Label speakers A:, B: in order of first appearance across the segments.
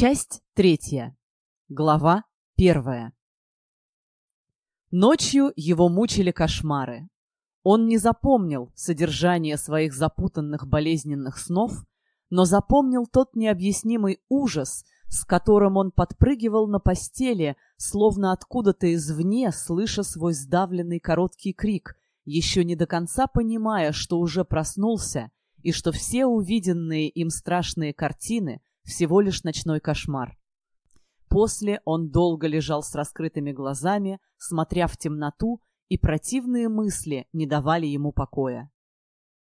A: Часть третья. Глава первая. Ночью его мучили кошмары. Он не запомнил содержание своих запутанных болезненных снов, но запомнил тот необъяснимый ужас, с которым он подпрыгивал на постели, словно откуда-то извне, слыша свой сдавленный короткий крик, еще не до конца понимая, что уже проснулся, и что все увиденные им страшные картины — всего лишь ночной кошмар. После он долго лежал с раскрытыми глазами, смотря в темноту, и противные мысли не давали ему покоя.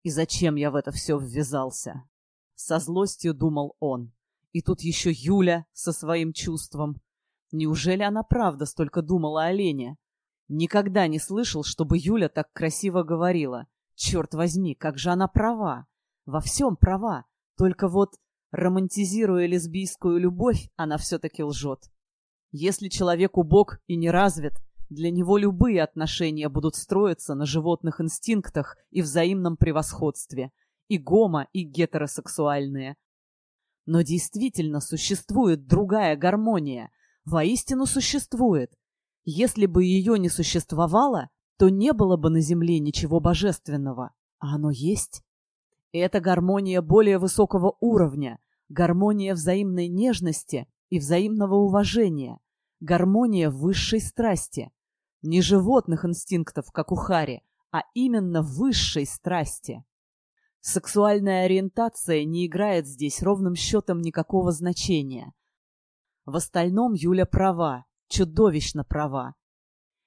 A: «И зачем я в это все ввязался?» Со злостью думал он. И тут еще Юля со своим чувством. Неужели она правда столько думала о Лене? Никогда не слышал, чтобы Юля так красиво говорила. Черт возьми, как же она права. Во всем права. Только вот, романтизируя лесбийскую любовь, она все-таки лжет. Если человек убог и не развит, для него любые отношения будут строиться на животных инстинктах и взаимном превосходстве, и гомо, и гетеросексуальные. Но действительно существует другая гармония, воистину существует. Если бы ее не существовало, то не было бы на Земле ничего божественного, а оно есть. Это гармония более высокого уровня, гармония взаимной нежности и взаимного уважения, гармония высшей страсти. Не животных инстинктов, как у Хари, а именно высшей страсти. Сексуальная ориентация не играет здесь ровным счетом никакого значения. В остальном Юля права, чудовищно права.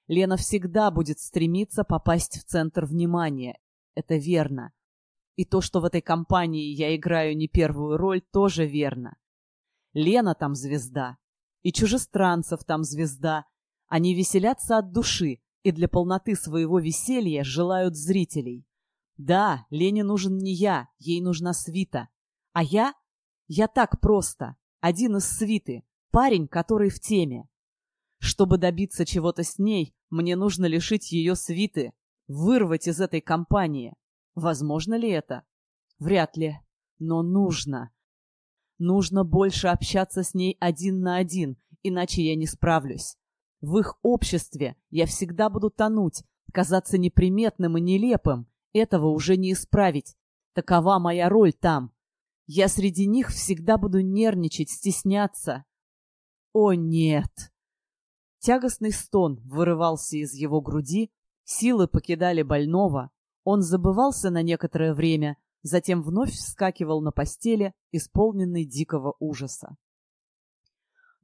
A: Лена всегда будет стремиться попасть в центр внимания. Это верно. И то, что в этой компании я играю не первую роль, тоже верно. Лена там звезда. И чужестранцев там звезда. Они веселятся от души и для полноты своего веселья желают зрителей. Да, Лене нужен не я, ей нужна свита. А я? Я так просто. Один из свиты. Парень, который в теме. Чтобы добиться чего-то с ней, мне нужно лишить ее свиты, вырвать из этой компании. Возможно ли это? Вряд ли. Но нужно. Нужно больше общаться с ней один на один, иначе я не справлюсь. В их обществе я всегда буду тонуть, казаться неприметным и нелепым. Этого уже не исправить. Такова моя роль там. Я среди них всегда буду нервничать, стесняться. О, нет! Тягостный стон вырывался из его груди, силы покидали больного. Он забывался на некоторое время, затем вновь вскакивал на постели, исполненный дикого ужаса.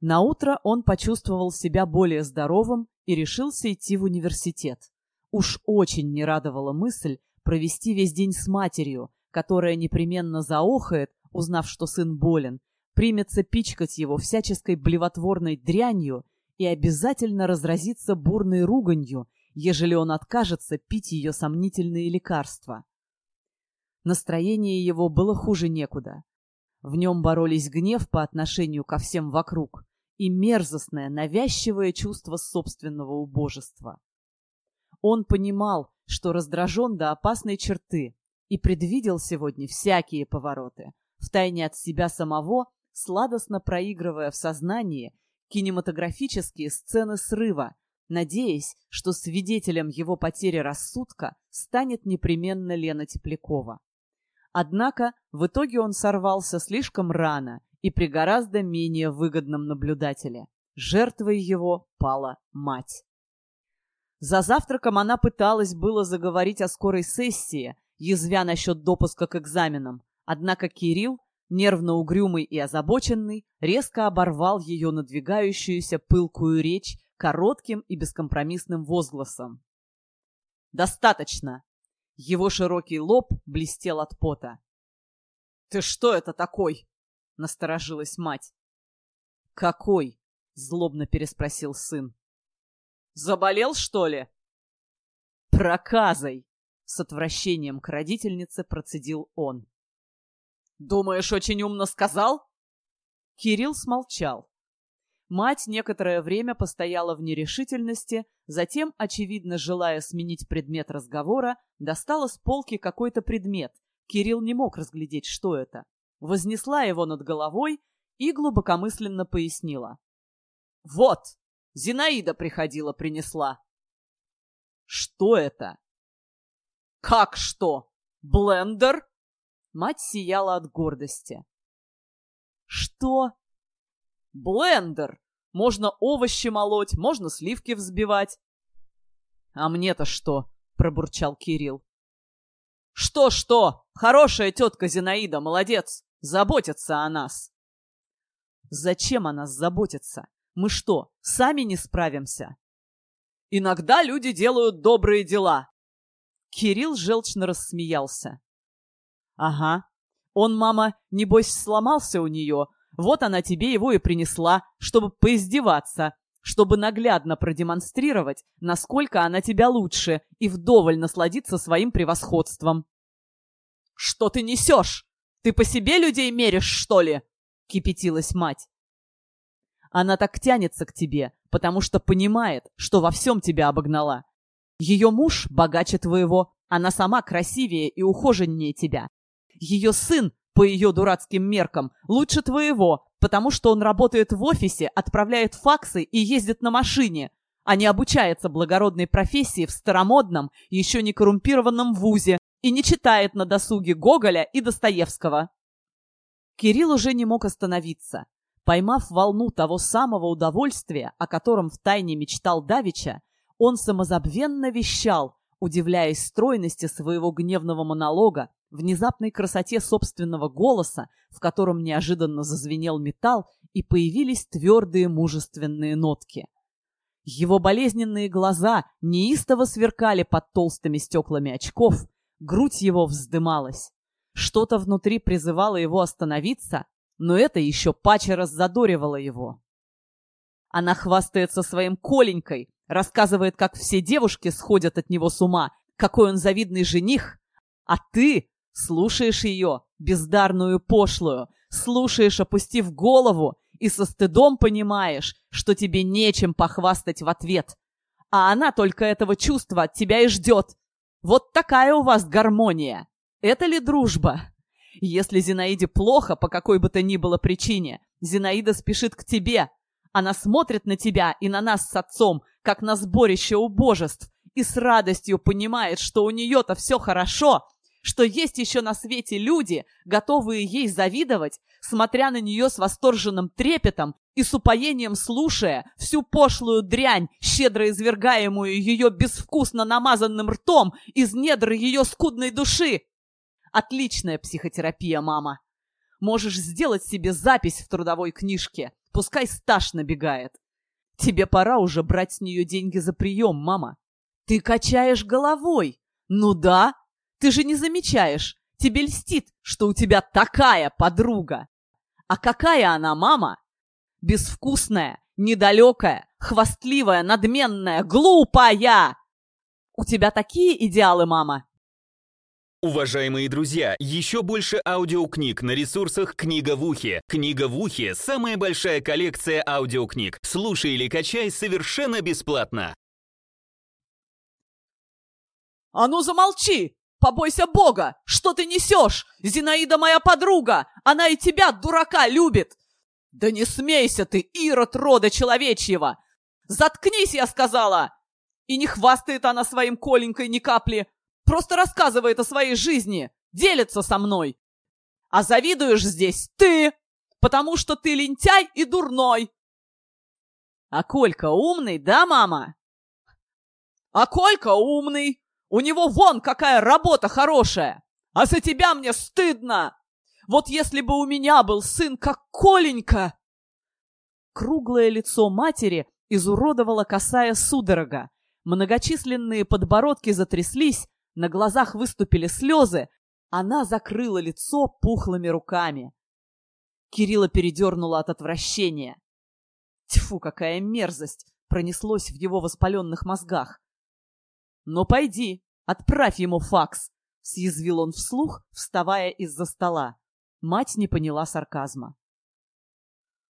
A: На утро он почувствовал себя более здоровым и решился идти в университет. Уж очень не радовала мысль провести весь день с матерью, которая непременно заохает, узнав, что сын болен, примется пичкать его всяческой блевотворной дрянью и обязательно разразится бурной руганью, ежели он откажется пить ее сомнительные лекарства. Настроение его было хуже некуда. В нем боролись гнев по отношению ко всем вокруг и мерзостное, навязчивое чувство собственного убожества. Он понимал, что раздражен до опасной черты и предвидел сегодня всякие повороты, втайне от себя самого, сладостно проигрывая в сознании кинематографические сцены срыва, надеясь, что свидетелем его потери рассудка станет непременно Лена Теплякова. Однако в итоге он сорвался слишком рано и при гораздо менее выгодном наблюдателе. Жертвой его пала мать. За завтраком она пыталась было заговорить о скорой сессии, язвя насчет допуска к экзаменам, однако Кирилл, нервно угрюмый и озабоченный, резко оборвал ее надвигающуюся пылкую речь коротким и бескомпромиссным возгласом. «Достаточно!» Его широкий лоб блестел от пота. «Ты что это такой?» — насторожилась мать. «Какой?» — злобно переспросил сын. «Заболел, что ли?» «Проказой!» — с отвращением к родительнице процедил он. «Думаешь, очень умно сказал?» Кирилл смолчал. Мать некоторое время постояла в нерешительности, затем, очевидно, желая сменить предмет разговора, достала с полки какой-то предмет. Кирилл не мог разглядеть, что это. Вознесла его над головой и глубокомысленно пояснила. «Вот, Зинаида приходила, принесла». «Что это?» «Как что? Блендер?» Мать сияла от гордости. «Что?» «Блендер! Можно овощи молоть, можно сливки взбивать». «А мне-то что?» — пробурчал Кирилл. «Что-что? Хорошая тетка Зинаида, молодец! Заботится о нас!» «Зачем о нас заботиться? Мы что, сами не справимся?» «Иногда люди делают добрые дела!» Кирилл желчно рассмеялся. «Ага. Он, мама, небось, сломался у нее. Вот она тебе его и принесла, чтобы поиздеваться, чтобы наглядно продемонстрировать, насколько она тебя лучше, и вдоволь насладиться своим превосходством». «Что ты несешь? Ты по себе людей меришь, что ли?» — кипятилась мать. «Она так тянется к тебе, потому что понимает, что во всем тебя обогнала. Ее муж богаче твоего, она сама красивее и ухоженнее тебя. Ее сын, по ее дурацким меркам, лучше твоего, потому что он работает в офисе, отправляет факсы и ездит на машине, а не обучается благородной профессии в старомодном, еще не коррумпированном вузе и не читает на досуге Гоголя и Достоевского. Кирилл уже не мог остановиться. Поймав волну того самого удовольствия, о котором втайне мечтал Давича, он самозабвенно вещал, удивляясь стройности своего гневного монолога, внезапной красоте собственного голоса, в котором неожиданно зазвенел металл, и появились твердые мужественные нотки. Его болезненные глаза неистово сверкали под толстыми стеклами очков, грудь его вздымалась. Что-то внутри призывало его остановиться, но это еще паче раззадоривало его. Она хвастается своим Коленькой, рассказывает, как все девушки сходят от него с ума, какой он завидный жених, а ты Слушаешь ее, бездарную пошлую, слушаешь, опустив голову, и со стыдом понимаешь, что тебе нечем похвастать в ответ. А она только этого чувства от тебя и ждет. Вот такая у вас гармония. Это ли дружба? Если Зинаиде плохо по какой бы то ни было причине, Зинаида спешит к тебе. Она смотрит на тебя и на нас с отцом, как на сборище убожеств, и с радостью понимает, что у нее-то все хорошо, что есть еще на свете люди, готовые ей завидовать, смотря на нее с восторженным трепетом и с упоением слушая всю пошлую дрянь, щедро извергаемую ее безвкусно намазанным ртом из недр ее скудной души. Отличная психотерапия, мама. Можешь сделать себе запись в трудовой книжке, пускай стаж набегает. Тебе пора уже брать с нее деньги за прием, мама. Ты качаешь головой. Ну да, ты же не замечаешь, тебе льстит, что у тебя такая подруга. А какая она, мама? Безвкусная, недалекая, хвастливая, надменная, глупая! У тебя такие идеалы, мама?
B: Уважаемые друзья, еще больше аудиокниг на ресурсах «Книга в ухе». «Книга в ухе» — самая большая коллекция аудиокниг. Слушай или качай совершенно бесплатно.
A: «А ну замолчи!» Побойся Бога! Что ты несешь? Зинаида моя подруга! Она и тебя, дурака, любит! Да не смейся ты, ирод рода человечьего! Заткнись, я сказала! И не хвастает она своим Коленькой ни капли, просто рассказывает о своей жизни, делится со мной. А завидуешь здесь ты, потому что ты лентяй и дурной. А Колька умный, да, мама? А Колька умный, у него вон какая работа хорошая! А за тебя мне стыдно! Вот если бы у меня был сын, как Коленька!» Круглое лицо матери изуродовала косая судорога. Многочисленные подбородки затряслись, на глазах выступили слезы. Она закрыла лицо пухлыми руками. Кирилла передернула от отвращения. Тьфу, какая мерзость! Пронеслось в его воспаленных мозгах. «Ну, пойди, отправь ему факс!» — съязвил он вслух, вставая из-за стола. Мать не поняла сарказма.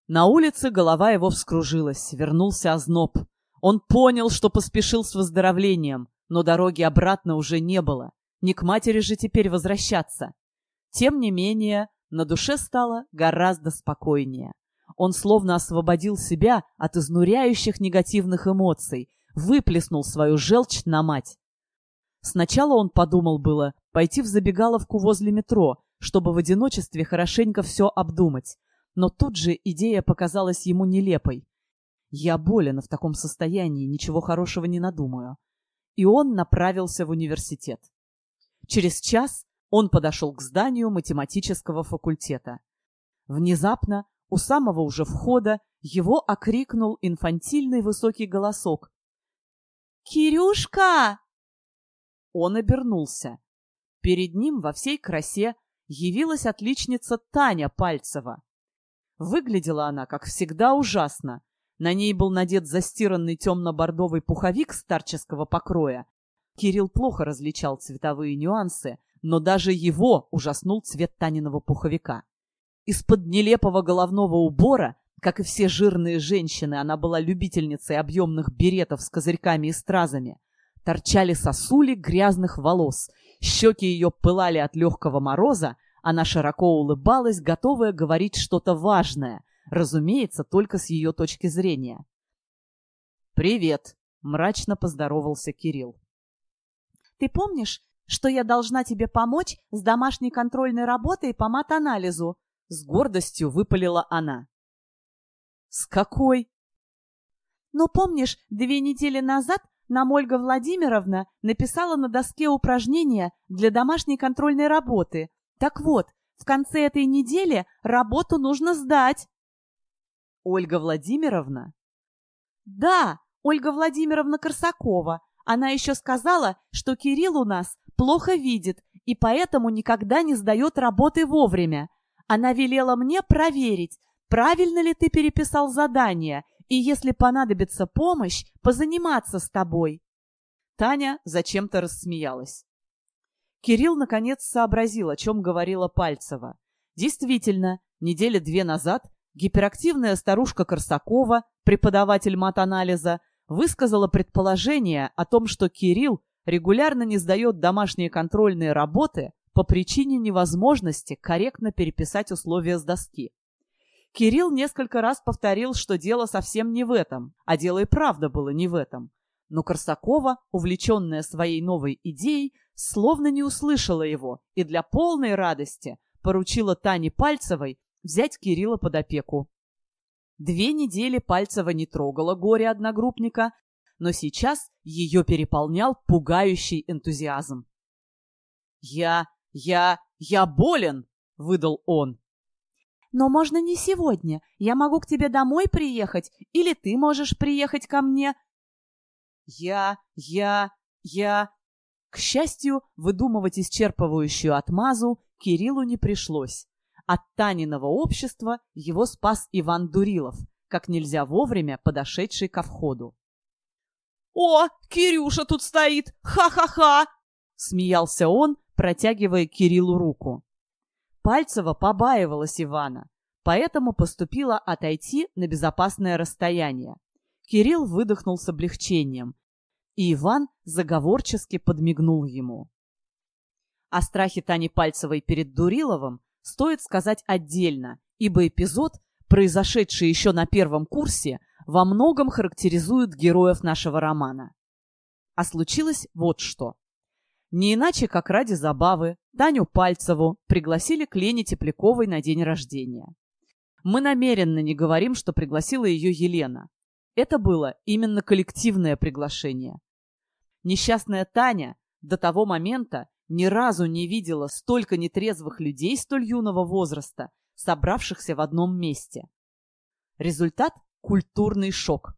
A: На улице голова его вскружилась, вернулся озноб. Он понял, что поспешил с выздоровлением, но дороги обратно уже не было. Не к матери же теперь возвращаться. Тем не менее, На душе стало гораздо спокойнее. Он словно освободил себя от изнуряющих негативных эмоций, выплеснул свою желчь на мать. Сначала он подумал было пойти в забегаловку возле метро, чтобы в одиночестве хорошенько все обдумать, но тут же идея показалась ему нелепой. «Я болен в таком состоянии, ничего хорошего не надумаю». И он направился в университет. Через час он подошел к зданию математического факультета. Внезапно, у самого уже входа, его окрикнул инфантильный высокий голосок. «Кирюшка!» Он обернулся. Перед ним во всей красе явилась отличница Таня Пальцева. Выглядела она, как всегда, ужасно. На ней был надет застиранный темно-бордовый пуховик старческого покроя. Кирилл плохо различал цветовые нюансы, но даже его ужаснул цвет Таниного пуховика. Из-под нелепого головного убора, как и все жирные женщины, она была любительницей объемных беретов с козырьками и стразами, торчали сосули грязных волос, щеки ее пылали от легкого мороза, она широко улыбалась, готовая говорить что-то важное, разумеется, только с ее точки зрения. «Привет!» — мрачно поздоровался Кирилл.
C: «Ты помнишь, что я должна тебе помочь с домашней контрольной работой по мат-анализу?»
A: С гордостью выпалила она. «С какой?»
C: «Ну, помнишь, две недели назад нам Ольга Владимировна написала на доске упражнения для домашней контрольной работы. Так вот, в конце этой недели работу нужно сдать».
A: «Ольга Владимировна?»
C: «Да, Ольга Владимировна Корсакова. Она еще сказала, что Кирилл у нас плохо видит и поэтому никогда не сдает работы вовремя. Она велела мне проверить, правильно ли ты переписал задание, и если понадобится помощь, позаниматься с тобой.
A: Таня зачем-то рассмеялась. Кирилл наконец сообразил, о чем говорила Пальцева. Действительно, недели две назад гиперактивная старушка Корсакова, преподаватель мат-анализа, высказала предположение о том, что Кирилл регулярно не сдает домашние контрольные работы по причине невозможности корректно переписать условия с доски. Кирилл несколько раз повторил, что дело совсем не в этом, а дело и правда было не в этом. Но Корсакова, увлеченная своей новой идеей, словно не услышала его и для полной радости поручила Тане Пальцевой взять Кирилла под опеку. Две недели Пальцева не трогала горе одногруппника, но сейчас ее переполнял пугающий энтузиазм. «Я... я... я болен!» — выдал он.
C: «Но можно не сегодня. Я могу к тебе домой приехать, или ты можешь приехать ко мне».
A: «Я... я... я...» К счастью, выдумывать исчерпывающую отмазу Кириллу не пришлось. От Таниного общества его спас Иван Дурилов, как нельзя вовремя подошедший ко входу.
D: «О, Кирюша тут стоит! Ха-ха-ха!» — смеялся он, протягивая Кириллу руку.
A: Пальцева побаивалась Ивана, поэтому поступила отойти на безопасное расстояние. Кирилл выдохнул с облегчением, и Иван заговорчески подмигнул ему. О страхе Тани Пальцевой перед Дуриловым стоит сказать отдельно, ибо эпизод, произошедший еще на первом курсе, во многом характеризует героев нашего романа. А случилось вот что. Не иначе, как ради забавы, Таню Пальцеву пригласили к Лене Тепляковой на день рождения. Мы намеренно не говорим, что пригласила ее Елена. Это было именно коллективное приглашение. Несчастная Таня до того момента ни разу не видела столько нетрезвых людей столь юного возраста, собравшихся в одном месте. Результат – культурный шок.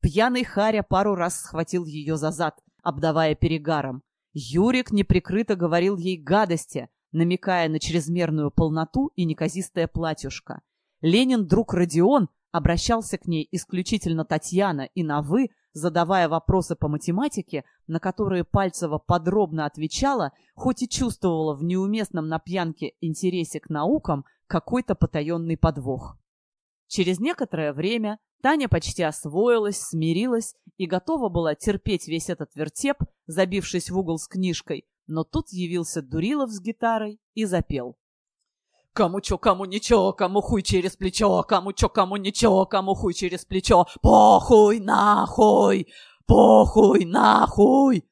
A: Пьяный Харя пару раз схватил ее за зад, обдавая перегаром. Юрик неприкрыто говорил ей гадости, намекая на чрезмерную полноту и неказистое платьюшко. Ленин, друг Родион, обращался к ней исключительно Татьяна и на «вы», задавая вопросы по математике, на которые Пальцева подробно отвечала, хоть и чувствовала в неуместном на пьянке интересе к наукам какой-то потаенный подвох. Через некоторое время Таня почти освоилась, смирилась и готова была терпеть весь этот вертеп, забившись в угол с книжкой, но тут явился Дурилов с гитарой и запел. Кому чё, кому ничего, кому хуй через плечо, кому чё, кому ничего, кому хуй через плечо. Похуй нахуй! Похуй нахуй!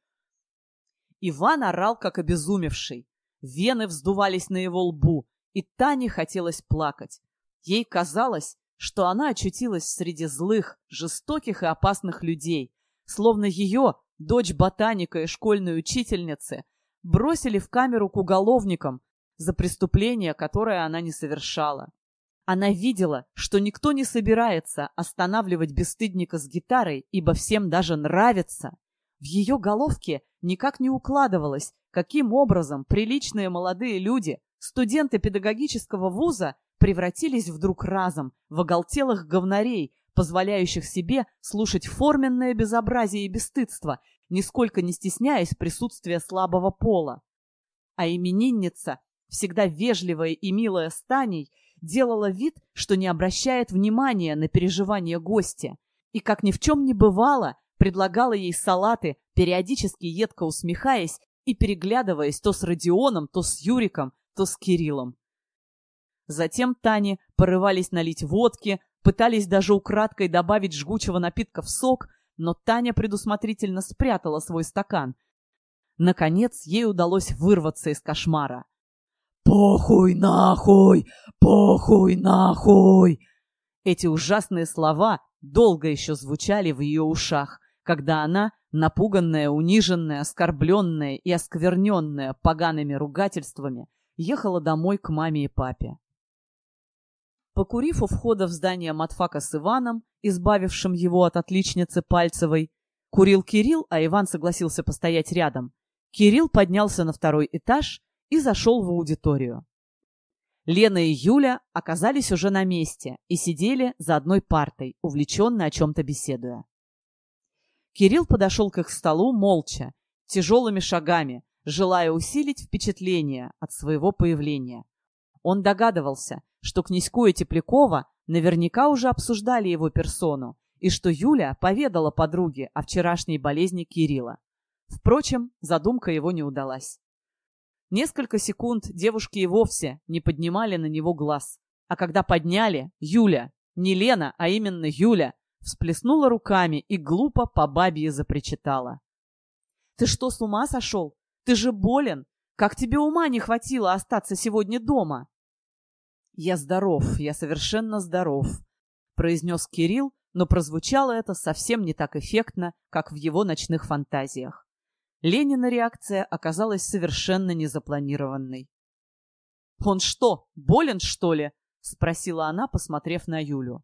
A: Иван орал, как обезумевший. Вены вздувались на его лбу, и Тане хотелось плакать. Ей казалось, что она очутилась среди злых, жестоких и опасных людей, словно ее, дочь ботаника и школьной учительницы, бросили в камеру к уголовникам за преступление, которое она не совершала. Она видела, что никто не собирается останавливать бесстыдника с гитарой, ибо всем даже нравится. В ее головке никак не укладывалось, каким образом приличные молодые люди, студенты педагогического вуза, превратились вдруг разом в оголтелых говнарей, позволяющих себе слушать форменное безобразие и бесстыдство, нисколько не стесняясь присутствия слабого пола. А именинница, всегда вежливая и милая Станей, делала вид, что не обращает внимания на переживания гостя, и, как ни в чем не бывало, предлагала ей салаты, периодически едко усмехаясь и переглядываясь то с Родионом, то с Юриком, то с Кириллом. Затем Тане порывались налить водки, пытались даже украдкой добавить жгучего напитка в сок, но Таня предусмотрительно спрятала свой стакан. Наконец, ей удалось вырваться из кошмара. «Похуй нахуй! Похуй нахуй!» Эти ужасные слова долго еще звучали в ее ушах, когда она, напуганная, униженная, оскорбленная и оскверненная погаными ругательствами, ехала домой к маме и папе. Покурив у входа в здание матфака с Иваном, избавившим его от отличницы Пальцевой, курил Кирилл, а Иван согласился постоять рядом. Кирилл поднялся на второй этаж и зашел в аудиторию. Лена и Юля оказались уже на месте и сидели за одной партой, увлеченно о чем-то беседуя. Кирилл подошел к их столу молча, тяжелыми шагами, желая усилить впечатление от своего появления. Он догадывался, что князьку и Теплякова наверняка уже обсуждали его персону, и что Юля поведала подруге о вчерашней болезни Кирилла. Впрочем, задумка его не удалась. Несколько секунд девушки и вовсе не поднимали на него глаз. А когда подняли, Юля, не Лена, а именно Юля, всплеснула руками и глупо по бабье запричитала. «Ты что, с ума сошел? Ты же болен! Как тебе ума не хватило остаться сегодня дома?» «Я здоров, я совершенно здоров», — произнес Кирилл, но прозвучало это совсем не так эффектно, как в его ночных фантазиях. Ленина реакция оказалась совершенно незапланированной. «Он что, болен, что ли?» — спросила она, посмотрев на Юлю.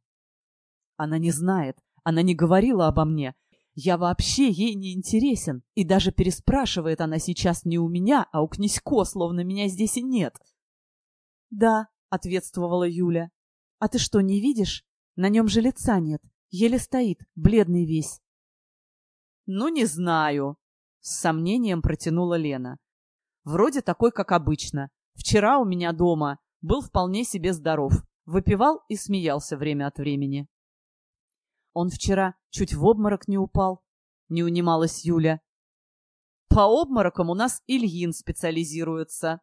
A: «Она не знает, она не говорила обо мне. Я вообще ей не интересен, и даже переспрашивает она сейчас не у меня, а у князько, словно меня здесь и нет». «Да», — ответствовала Юля. «А ты что, не видишь? На нем же лица нет. Еле стоит, бледный весь». «Ну, не знаю», — с сомнением протянула Лена. «Вроде такой, как обычно. Вчера у меня дома был вполне себе здоров. Выпивал и смеялся время от времени». «Он вчера чуть в обморок не упал», — не унималась Юля. «По обморокам у нас Ильин специализируется»,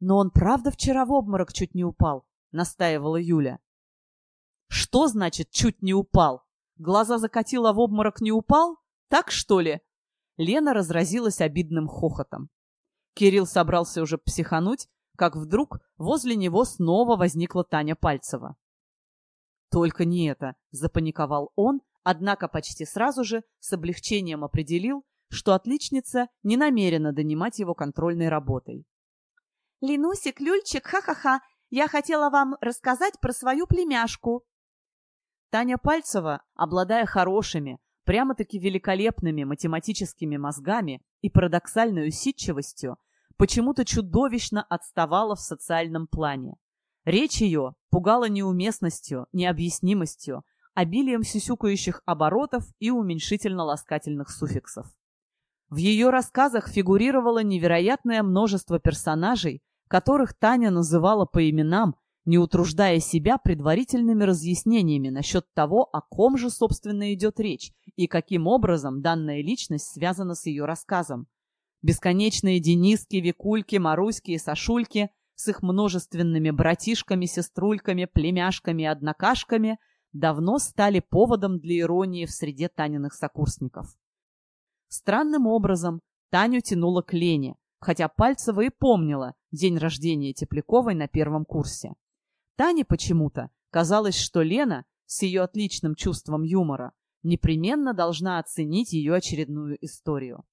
A: «Но он правда вчера в обморок чуть не упал», — настаивала Юля. «Что значит «чуть не упал»? Глаза закатила в обморок не упал? Так, что ли?» Лена разразилась обидным хохотом. Кирилл собрался уже психануть, как вдруг возле него снова возникла Таня Пальцева. «Только не это!» — запаниковал он, однако почти сразу же с облегчением определил, что отличница не намерена донимать его контрольной работой.
C: «Ленусик, Люльчик, ха-ха-ха, я хотела вам рассказать про свою племяшку».
A: Таня Пальцева, обладая хорошими, прямо-таки великолепными математическими мозгами и парадоксальной усидчивостью, почему-то чудовищно отставала в социальном плане. Речь ее пугала неуместностью, необъяснимостью, обилием сюсюкающих оборотов и уменьшительно-ласкательных суффиксов. В ее рассказах фигурировало невероятное множество персонажей, которых Таня называла по именам, не утруждая себя предварительными разъяснениями насчет того, о ком же, собственно, идет речь и каким образом данная личность связана с ее рассказом. Бесконечные Дениски, Викульки, Маруськи и Сашульки с их множественными братишками, сеструльками, племяшками и однокашками давно стали поводом для иронии в среде Таниных сокурсников. Странным образом Таню тянуло к Лене, хотя Пальцева и помнила день рождения Тепляковой на первом курсе. Тане почему-то казалось, что Лена с ее отличным чувством юмора непременно должна оценить ее очередную историю.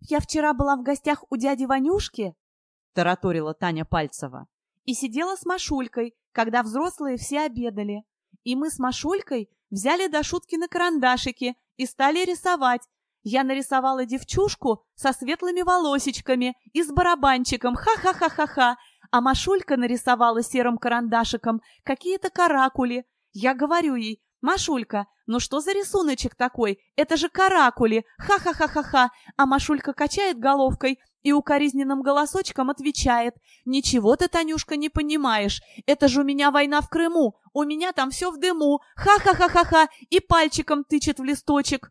C: «Я вчера была в гостях у дяди Ванюшки», — тараторила Таня Пальцева, «и сидела с Машулькой, когда взрослые все обедали. И мы с Машулькой взяли до шутки на карандашики и стали рисовать. Я нарисовала девчушку со светлыми волосечками и с барабанчиком, ха-ха-ха-ха-ха, а Машулька нарисовала серым карандашиком какие-то каракули. Я говорю ей, «Машулька, ну что за рисуночек такой? Это же каракули! Ха-ха-ха-ха-ха!» А Машулька качает головкой и укоризненным голосочком отвечает, «Ничего ты, Танюшка, не понимаешь. Это же у меня война в Крыму. У меня там все в дыму. Ха-ха-ха-ха-ха!» И пальчиком тычет в листочек.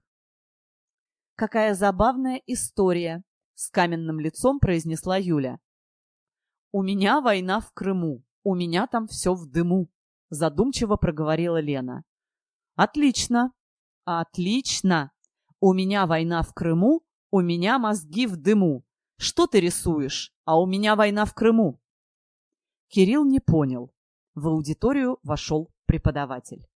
A: «Какая забавная история!» — с каменным лицом произнесла Юля. «У меня война в Крыму. У меня там все в дыму», — задумчиво проговорила Лена. Отлично. Отлично. У меня война в Крыму, у меня мозги в дыму. Что ты рисуешь? А у меня война в Крыму. Кирилл не понял. В аудиторию вошел преподаватель.